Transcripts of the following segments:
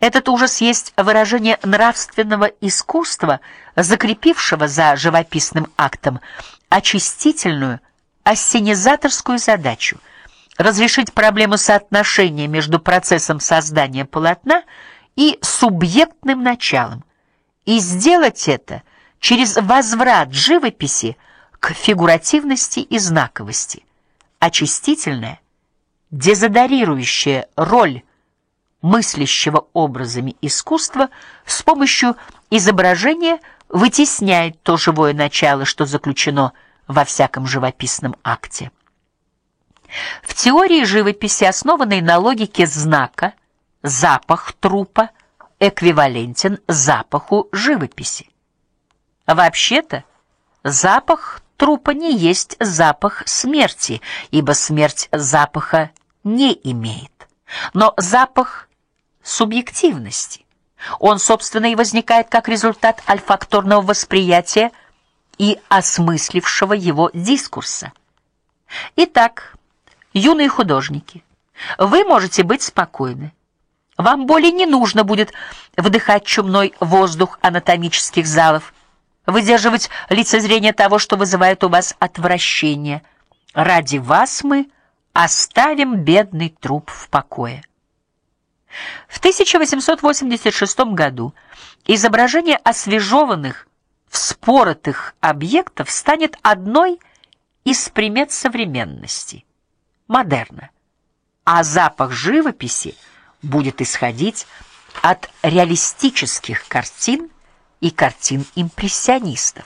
Этот ужас есть выражение нравственного искусства, закрепившего за живописным актом очистительную, ассенизаторскую задачу разрешить проблему соотношения между процессом создания полотна и субъектным началом, и сделать это через возврат живописи к фигуративности и знаковости. Очистительная, дезодорирующая роль мыслящего образами искусства с помощью изображения вытесняет то живое начало, что заключено во всяком живописном акте. В теории живописи, основанной на логике знака, запах трупа эквивалентен запаху живописи. Вообще-то, запах трупа не есть запах смерти, ибо смерть запаха не имеет. Но запах субъективности. Он, собственно, и возникает как результат альфакторного восприятия и осмыслившего его дискурса. Итак, юные художники, вы можете быть спокойны. Вам более не нужно будет вдыхать чумной воздух анатомических залов, выдерживать лицезрение того, что вызывает у вас отвращение. Ради вас мы оставим бедный труп в покое. В 1886 году изображение освежеванных, вспоротых объектов станет одной из примет современности модерна. А запах живописи будет исходить от реалистических картин и картин импрессионистов.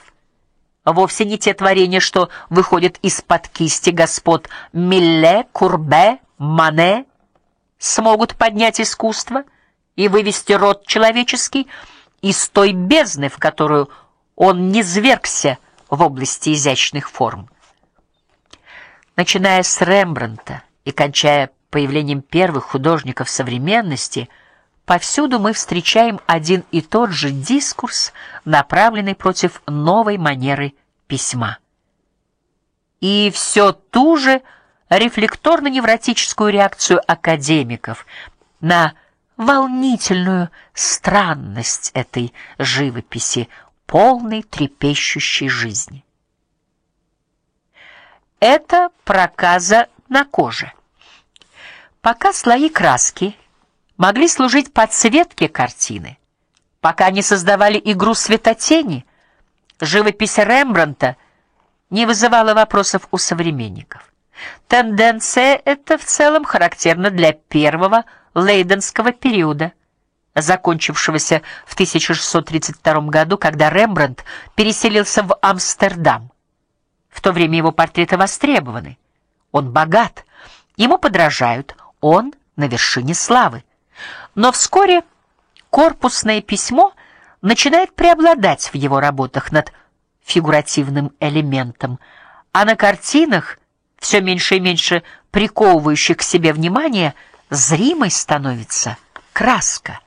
Вовсе не те творения, что выходят из-под кисти господ Милле, Курбе, Мане, смогут поднять искусство и вывести род человеческий из той бездны, в которую он низвергся в области изящных форм начиная с Рембрандта и кончая появлением первых художников современности, повсюду мы встречаем один и тот же дискурс, направленный против новой манеры письма. И все ту же рефлекторно-невротическую реакцию академиков на волнительную странность этой живописи, полной трепещущей жизни. Это проказа на коже. Пока слои краски могли служить подсветке картины, пока они создавали игру светотени, живопись Рембрандта не вызывала вопросов у современников. Тенденция эта в целом характерна для первого лейденского периода, закончившегося в 1632 году, когда Рембрандт переселился в Амстердам. В то время его портреты востребованы. Он богат, ему подражают, он на вершине славы. Но вскоре корпусное письмо начинает преобладать в его работах над фигуративным элементом, а на картинах, все меньше и меньше приковывающих к себе внимание, зримой становится краска.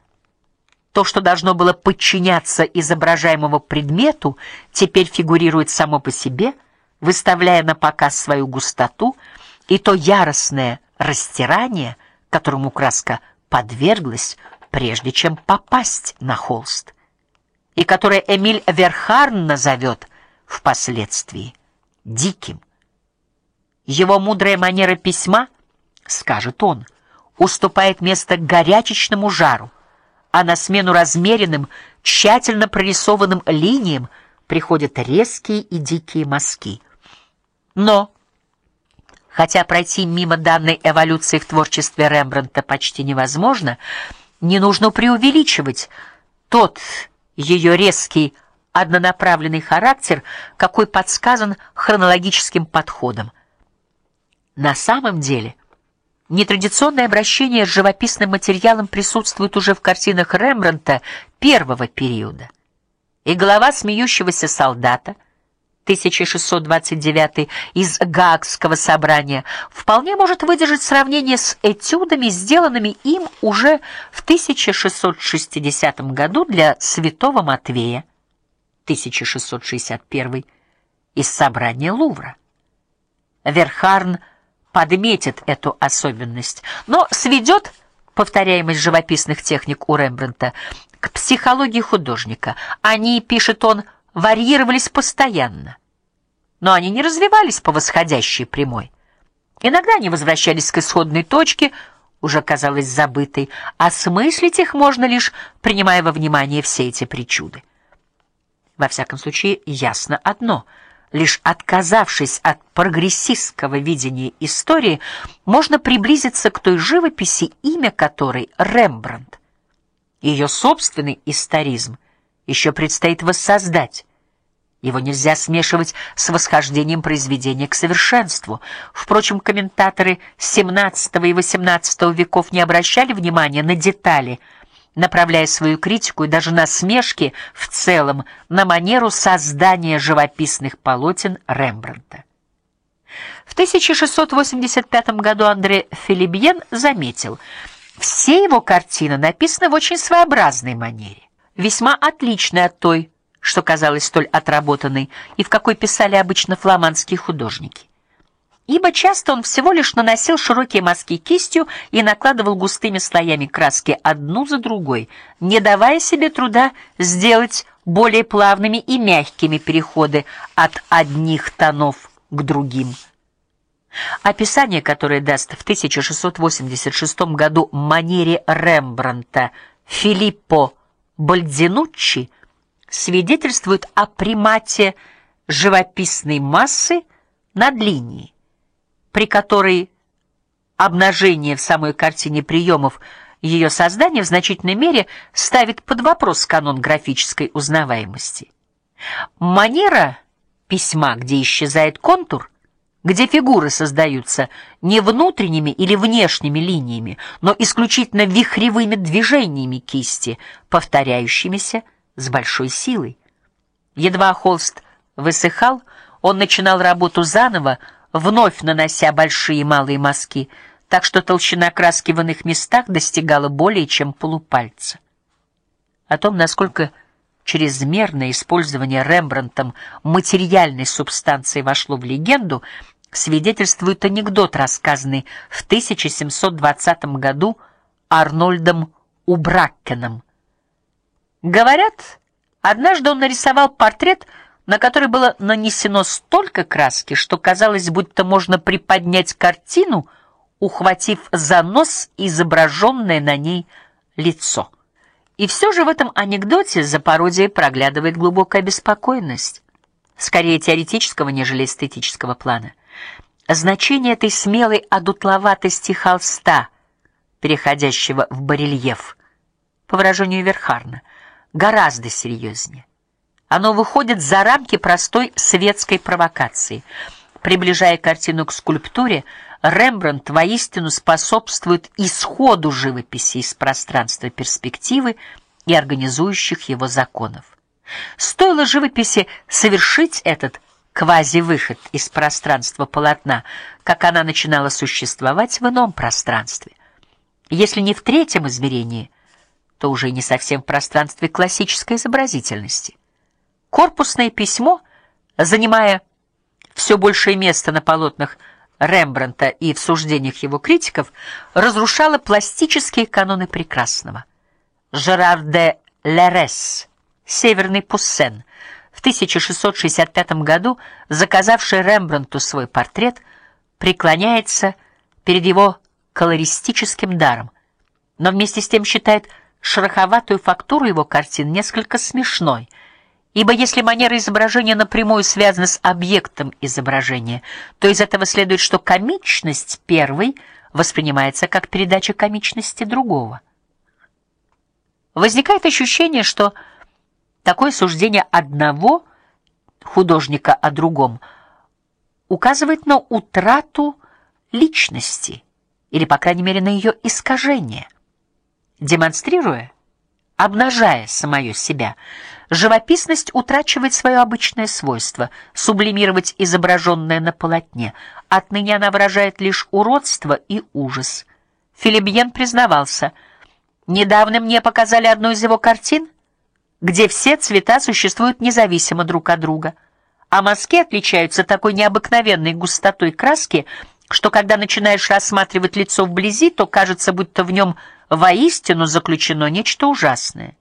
То, что должно было подчиняться изображаемому предмету, теперь фигурирует само по себе – выставляя на показ свою густоту и то яростное растирание, которому краска подверглась, прежде чем попасть на холст, и которое Эмиль Верхарн назовет впоследствии диким. Его мудрая манера письма, скажет он, уступает место горячечному жару, а на смену размеренным, тщательно прорисованным линиям приходят резкие и дикие мазки. Но хотя пройти мимо данной эволюции в творчестве Рембрандта почти невозможно, не нужно преувеличивать тот ее резкий однонаправленный характер, какой подсказан хронологическим подходом. На самом деле, нетрадиционное обращение с живописным материалом присутствует уже в картинах Рембрандта первого периода. И голова смеющегося солдата – 1629 из Гаагского собрания вполне может выдержать сравнение с этюдами, сделанными им уже в 1660 году для Святого Матвея 1661 из собрания Лувра. Верхарн подметит эту особенность, но сведет повторяемость живописных техник у Рембрандта, к психологии художника. Они, пишет он, варьировались постоянно, но они не развивались по восходящей прямой. Иногда они возвращались к исходной точке, уже казалось забытой, а смыслить их можно лишь принимая во внимание все эти причуды. Во всяком случае, ясно одно: лишь отказавшись от прогрессистского видения истории, можно приблизиться к той живописи, имя которой Рембрандт. Ее собственный историзм еще предстоит воссоздать. Его нельзя смешивать с восхождением произведения к совершенству. Впрочем, комментаторы XVII и XVIII веков не обращали внимания на детали, направляя свою критику и даже насмешки в целом на манеру создания живописных полотен Рембрандта. В 1685 году Андре Филибьен заметил: все его картины написаны в очень своеобразной манере, весьма отличной от той, что казалась столь отработанной и в какой писали обычно фламандские художники. Ибо часто он всего лишь наносил широкие мазки кистью и накладывал густыми слоями краски одну за другой, не давая себе труда сделать более плавными и мягкими переходы от одних тонов к другим. Описание, которое даст в 1686 году манере Рембрандта Филиппо Бальдинуччи, свидетельствует о примате живописной массы над линией, при которой обнажение в самой картине приемов ее создания в значительной мере ставит под вопрос канон графической узнаваемости. Манера письма, где исчезает контур, где фигуры создаются не внутренними или внешними линиями, но исключительно вихревыми движениями кисти, повторяющимися с большой силой. Едва холст высыхал, он начинал работу заново, вновь нанося большие и малые мазки, так что толщина краски в иных местах достигала более чем полупальца. О том, насколько чрезмерное использование Рембрандтом материальной субстанции вошло в легенду, свидетельствует анекдот, рассказанный в 1720 году Арнольдом Убраккеном. Говорят, однажды он нарисовал портрет, на который было нанесено столько краски, что казалось, будто можно приподнять картину, ухватив за нос изображенное на ней лицо. И все же в этом анекдоте за пародией проглядывает глубокая беспокойность, скорее теоретического, нежели эстетического плана. Значение этой смелой одутловатости холста, переходящего в барельеф, по выражению Верхарна, гораздо серьезнее. Оно выходит за рамки простой светской провокации. Приближая картину к скульптуре, Рембрандт воистину способствует исходу живописи из пространства перспективы и организующих его законов. Стоило живописи совершить этот квази-выход из пространства полотна, как она начинала существовать в ином пространстве. Если не в третьем измерении, то уже не совсем в пространстве классической изобразительности. Корпусное письмо, занимая все большее место на полотнах Рембрандта и в суждениях его критиков, разрушало пластические каноны прекрасного. Жерар де Лерес, Северный Пуссен, в 1665 году заказавший Рембрандту свой портрет, преклоняется перед его колористическим даром, но вместе с тем считает шероховатую фактуру его картин несколько смешной. Ибо если манера изображения напрямую связана с объектом изображения, то из этого следует, что комичность первой воспринимается как передача комичности другого. Возникает ощущение, что такое суждение одного художника о другом указывает на утрату личности или по крайней мере на ее искажение демонстрируя, обнажая самое себя. Живописность утрачивает свое обычное свойство сублимировать изображенное на полотне. Отныне она выражает лишь уродство и ужас. Филибьен признавался: "Недавно мне показали одну из его картин, где все цвета существуют независимо друг от друга, а мазки отличаются такой необыкновенной густотой краски, что когда начинаешь рассматривать лицо вблизи, то кажется, будто в нем воистину заключено нечто ужасное.